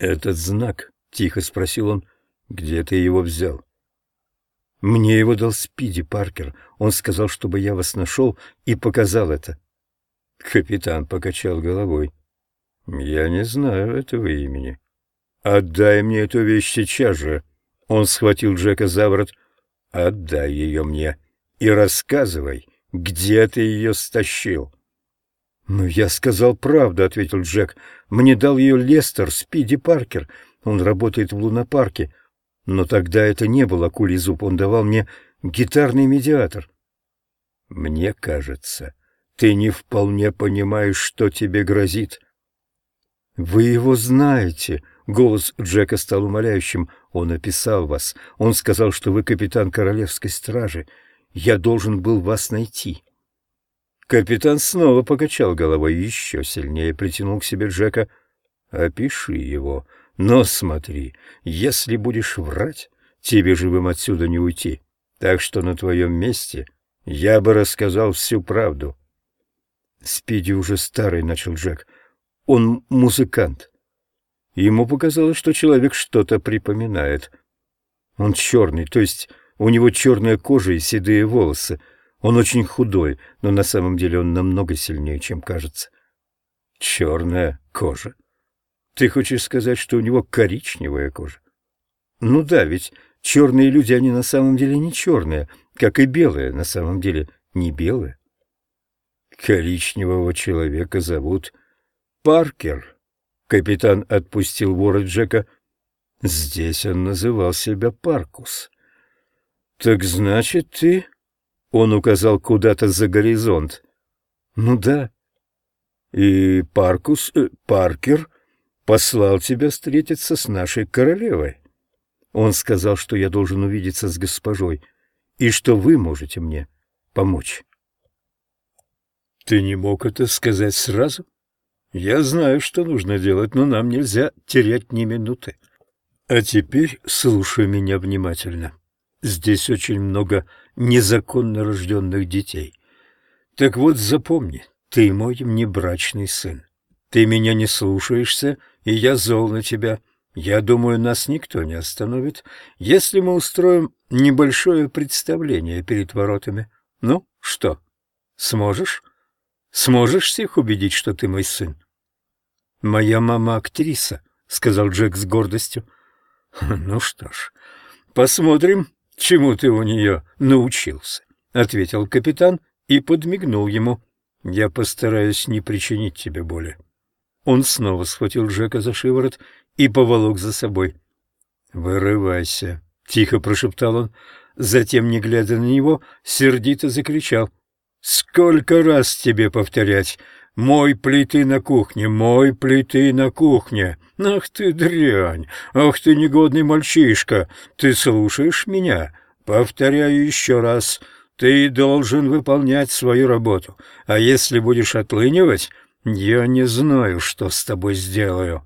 «Этот знак?» — тихо спросил он. «Где ты его взял?» «Мне его дал Спиди Паркер. Он сказал, чтобы я вас нашел и показал это». Капитан покачал головой. «Я не знаю этого имени». «Отдай мне эту вещь сейчас же!» Он схватил Джека за ворот. «Отдай ее мне и рассказывай, где ты ее стащил». «Ну, я сказал правду», — ответил Джек. «Мне дал ее Лестер, Спиди Паркер. Он работает в лунопарке. Но тогда это не был акулий зуб, он давал мне гитарный медиатор». «Мне кажется, ты не вполне понимаешь, что тебе грозит». «Вы его знаете», Голос Джека стал умоляющим. «Он описал вас. Он сказал, что вы капитан Королевской стражи. Я должен был вас найти». Капитан снова покачал головой и еще сильнее притянул к себе Джека. «Опиши его. Но смотри, если будешь врать, тебе живым отсюда не уйти. Так что на твоем месте я бы рассказал всю правду». «Спиди уже старый», — начал Джек. «Он музыкант. Ему показалось, что человек что-то припоминает. Он черный, то есть у него черная кожа и седые волосы. Он очень худой, но на самом деле он намного сильнее, чем кажется. Черная кожа. Ты хочешь сказать, что у него коричневая кожа? Ну да, ведь черные люди, они на самом деле не черные, как и белые на самом деле не белые. Коричневого человека зовут Паркер. Капитан отпустил ворот Джека. Здесь он называл себя Паркус. «Так значит, ты...» Он указал куда-то за горизонт. «Ну да». «И Паркус... Э, Паркер послал тебя встретиться с нашей королевой. Он сказал, что я должен увидеться с госпожой, и что вы можете мне помочь». «Ты не мог это сказать сразу?» Я знаю, что нужно делать, но нам нельзя терять ни минуты. А теперь слушай меня внимательно. Здесь очень много незаконно рожденных детей. Так вот, запомни, ты мой внебрачный сын. Ты меня не слушаешься, и я зол на тебя. Я думаю, нас никто не остановит, если мы устроим небольшое представление перед воротами. Ну, что, сможешь? Сможешь всех убедить, что ты мой сын? — Моя мама актриса, — сказал Джек с гордостью. — Ну что ж, посмотрим, чему ты у нее научился, — ответил капитан и подмигнул ему. — Я постараюсь не причинить тебе боли. Он снова схватил Джека за шиворот и поволок за собой. — Вырывайся, — тихо прошептал он. Затем, не глядя на него, сердито закричал. Сколько раз тебе повторять? Мой плиты на кухне, мой плиты на кухне. Ах ты дрянь, ах ты негодный мальчишка, ты слушаешь меня? Повторяю еще раз, ты должен выполнять свою работу, а если будешь отлынивать, я не знаю, что с тобой сделаю.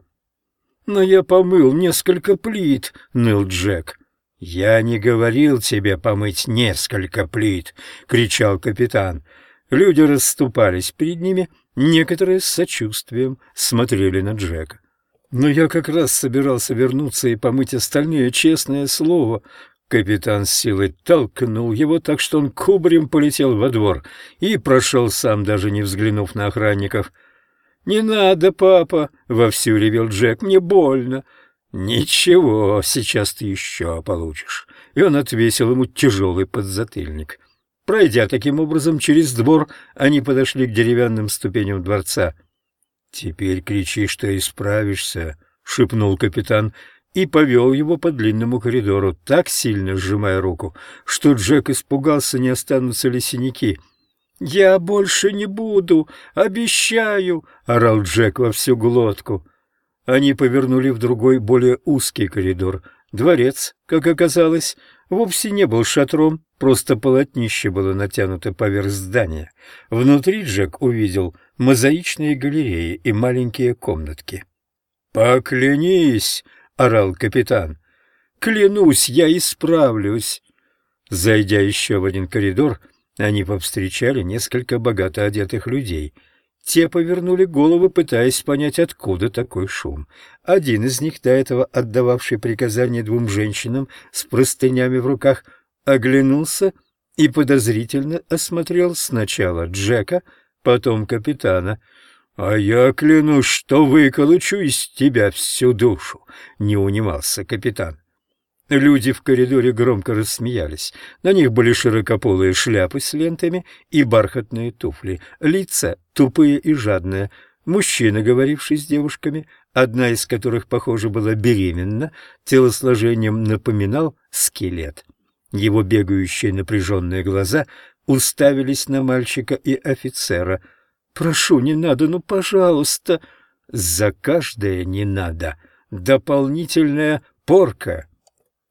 Но я помыл несколько плит, ныл Джек. «Я не говорил тебе помыть несколько плит!» — кричал капитан. Люди расступались перед ними, некоторые с сочувствием смотрели на Джека. «Но я как раз собирался вернуться и помыть остальные, честное слово!» Капитан с силой толкнул его так, что он кубарем полетел во двор и прошел сам, даже не взглянув на охранников. «Не надо, папа!» — вовсю ревел Джек. «Мне больно!» «Ничего, сейчас ты еще получишь». И он отвесил ему тяжелый подзатыльник. Пройдя таким образом через двор, они подошли к деревянным ступеням дворца. «Теперь кричи, что исправишься», — шепнул капитан и повел его по длинному коридору, так сильно сжимая руку, что Джек испугался, не останутся ли синяки. «Я больше не буду, обещаю!» — орал Джек во всю глотку. Они повернули в другой, более узкий коридор. Дворец, как оказалось, вовсе не был шатром, просто полотнище было натянуто поверх здания. Внутри Джек увидел мозаичные галереи и маленькие комнатки. «Поклянись!» — орал капитан. «Клянусь, я исправлюсь!» Зайдя еще в один коридор, они повстречали несколько богато одетых людей — те повернули головы, пытаясь понять, откуда такой шум. Один из них, до этого отдававший приказания двум женщинам с простынями в руках, оглянулся и подозрительно осмотрел сначала Джека, потом капитана. «А я клянусь, что выколочу из тебя всю душу», — не унимался капитан. Люди в коридоре громко рассмеялись. На них были широкополые шляпы с лентами и бархатные туфли, лица тупые и жадные. Мужчина, говоривший с девушками, одна из которых, похоже, была беременна, телосложением напоминал скелет. Его бегающие напряженные глаза уставились на мальчика и офицера. «Прошу, не надо, ну, пожалуйста!» «За каждое не надо! Дополнительная порка!»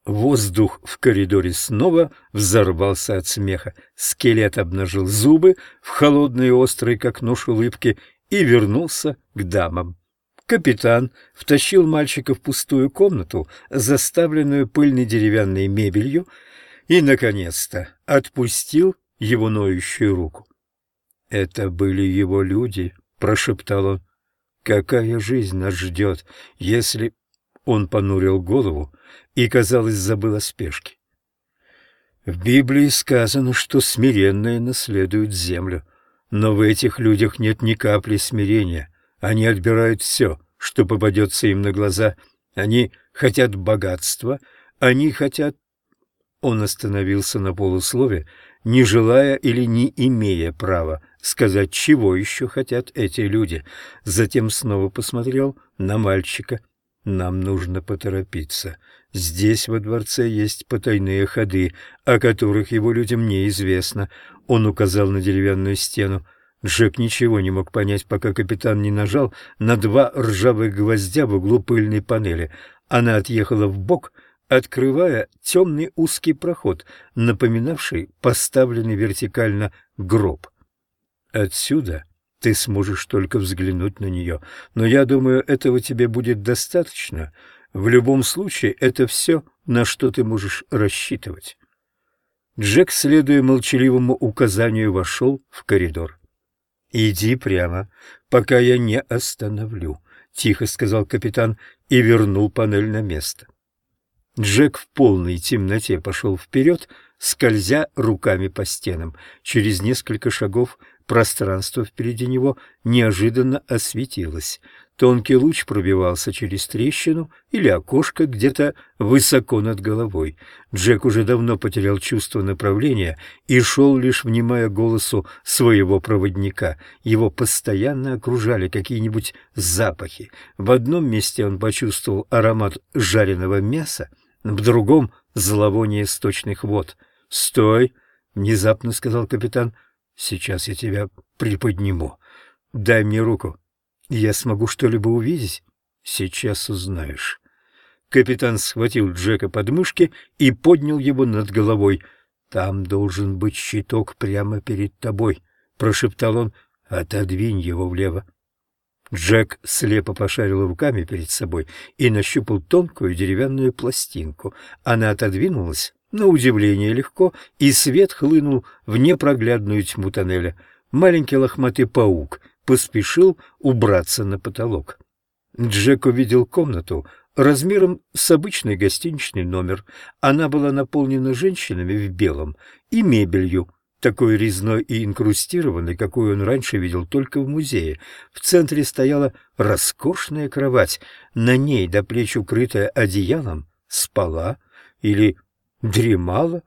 Воздух в коридоре снова взорвался от смеха. Скелет обнажил зубы в холодные острые, как нож улыбки, и вернулся к дамам. Капитан втащил мальчика в пустую комнату, заставленную пыльной деревянной мебелью, и, наконец-то, отпустил его ноющую руку. «Это были его люди», — прошептал он. «Какая жизнь нас ждет, если...» Он понурил голову и, казалось, забыл о спешке. В Библии сказано, что смиренные наследуют землю, но в этих людях нет ни капли смирения. Они отбирают все, что попадется им на глаза. Они хотят богатства, они хотят... Он остановился на полуслове, не желая или не имея права сказать, чего еще хотят эти люди. Затем снова посмотрел на мальчика — нам нужно поторопиться. Здесь во дворце есть потайные ходы, о которых его людям неизвестно. Он указал на деревянную стену. Джек ничего не мог понять, пока капитан не нажал на два ржавых гвоздя в углу пыльной панели. Она отъехала в бок, открывая темный узкий проход, напоминавший поставленный вертикально гроб. Отсюда ты сможешь только взглянуть на нее, но я думаю, этого тебе будет достаточно. В любом случае, это все, на что ты можешь рассчитывать. Джек, следуя молчаливому указанию, вошел в коридор. «Иди прямо, пока я не остановлю», — тихо сказал капитан и вернул панель на место. Джек в полной темноте пошел вперед, скользя руками по стенам. Через несколько шагов Пространство впереди него неожиданно осветилось. Тонкий луч пробивался через трещину или окошко где-то высоко над головой. Джек уже давно потерял чувство направления и шел, лишь внимая голосу своего проводника. Его постоянно окружали какие-нибудь запахи. В одном месте он почувствовал аромат жареного мяса, в другом — зловоние сточных вод. «Стой!» — внезапно сказал капитан. Сейчас я тебя приподниму. Дай мне руку. Я смогу что-либо увидеть? Сейчас узнаешь. Капитан схватил Джека под мышки и поднял его над головой. «Там должен быть щиток прямо перед тобой», — прошептал он. «Отодвинь его влево». Джек слепо пошарил руками перед собой и нащупал тонкую деревянную пластинку. Она отодвинулась на удивление легко, и свет хлынул в непроглядную тьму тоннеля. Маленький лохматый паук поспешил убраться на потолок. Джек увидел комнату размером с обычный гостиничный номер. Она была наполнена женщинами в белом и мебелью, такой резной и инкрустированной, какую он раньше видел только в музее. В центре стояла роскошная кровать, на ней до плеч укрытая одеялом спала или дремала.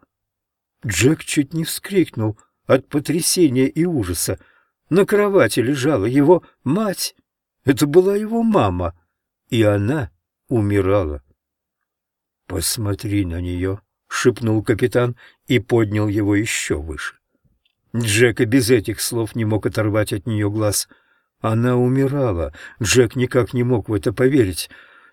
Джек чуть не вскрикнул от потрясения и ужаса. На кровати лежала его мать. Это была его мама, и она умирала. «Посмотри на нее», — шепнул капитан и поднял его еще выше. Джек и без этих слов не мог оторвать от нее глаз. Она умирала. Джек никак не мог в это поверить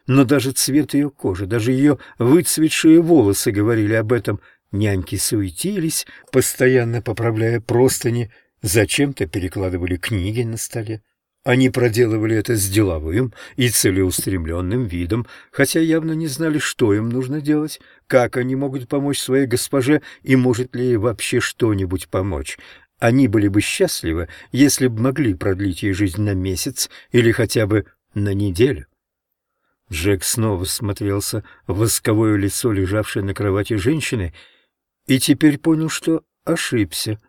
но даже цвет ее кожи, даже ее выцветшие волосы говорили об этом. Няньки суетились, постоянно поправляя простыни, зачем-то перекладывали книги на столе. Они проделывали это с деловым и целеустремленным видом, хотя явно не знали, что им нужно делать, как они могут помочь своей госпоже и может ли ей вообще что-нибудь помочь. они были бы счастливы, если бы могли продлить ей жизнь на месяц или хотя бы на неделю. Джек снова смотрелся в восковое лицо, лежавшее на кровати женщины, и теперь понял, что ошибся.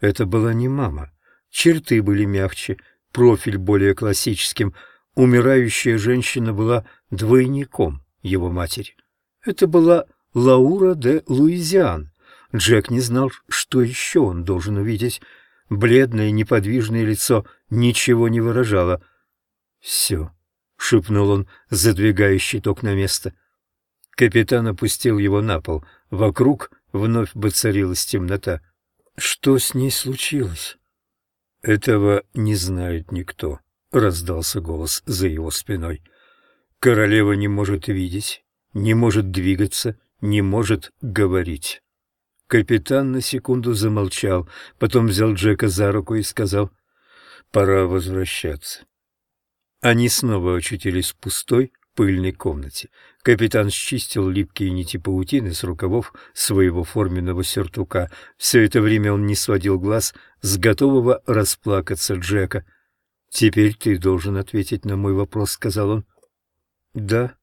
Это была не мама. Черты были мягче, профиль более классическим. Умирающая женщина была двойником его матери. Это была Лаура де Луизиан. Джек не знал, что еще он должен увидеть. Бледное неподвижное лицо ничего не выражало. «Все», — шепнул он, задвигая щиток на место. Капитан опустил его на пол. Вокруг вновь воцарилась темнота. «Что с ней случилось?» «Этого не знает никто», — раздался голос за его спиной. «Королева не может видеть, не может двигаться, не может говорить». Капитан на секунду замолчал, потом взял Джека за руку и сказал «Пора возвращаться». Они снова очутились в пустой, пыльной комнате. Капитан счистил липкие нити паутины с рукавов своего форменного сюртука. Все это время он не сводил глаз с готового расплакаться Джека. «Теперь ты должен ответить на мой вопрос», — сказал он. «Да,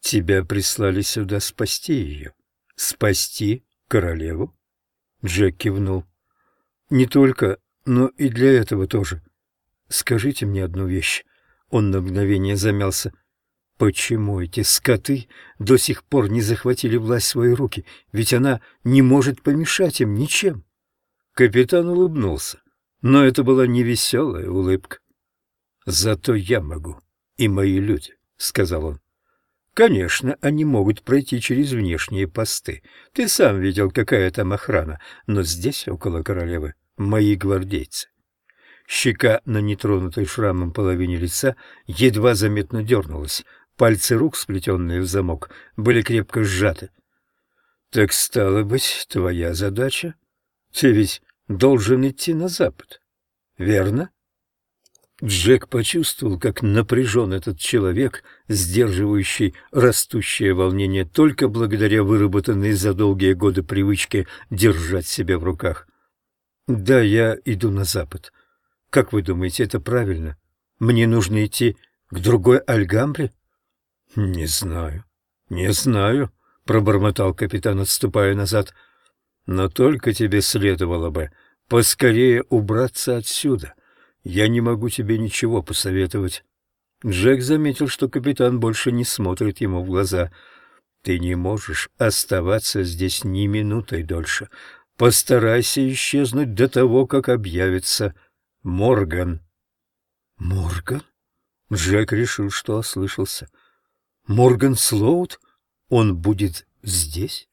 тебя прислали сюда спасти ее». «Спасти королеву?» Джек кивнул. «Не только, но и для этого тоже. Скажите мне одну вещь». Он на мгновение замялся. Почему эти скоты до сих пор не захватили власть в свои руки? Ведь она не может помешать им ничем. Капитан улыбнулся, но это была невеселая улыбка. «Зато я могу, и мои люди», — сказал он. «Конечно, они могут пройти через внешние посты. Ты сам видел, какая там охрана, но здесь, около королевы, мои гвардейцы. Щека на нетронутой шрамом половине лица едва заметно дернулась. Пальцы рук, сплетенные в замок, были крепко сжаты. «Так стало быть, твоя задача? Ты ведь должен идти на запад, верно?» Джек почувствовал, как напряжен этот человек, сдерживающий растущее волнение только благодаря выработанной за долгие годы привычке держать себя в руках. «Да, я иду на запад. Как вы думаете, это правильно? Мне нужно идти к другой Альгамбре?» «Не знаю, не знаю», — пробормотал капитан, отступая назад. «Но только тебе следовало бы поскорее убраться отсюда. Я не могу тебе ничего посоветовать». Джек заметил, что капитан больше не смотрит ему в глаза. «Ты не можешь оставаться здесь ни минутой дольше. Постарайся исчезнуть до того, как объявится Морган». «Морган?» Джек решил, что ослышался. Морган Слоут? Он будет здесь?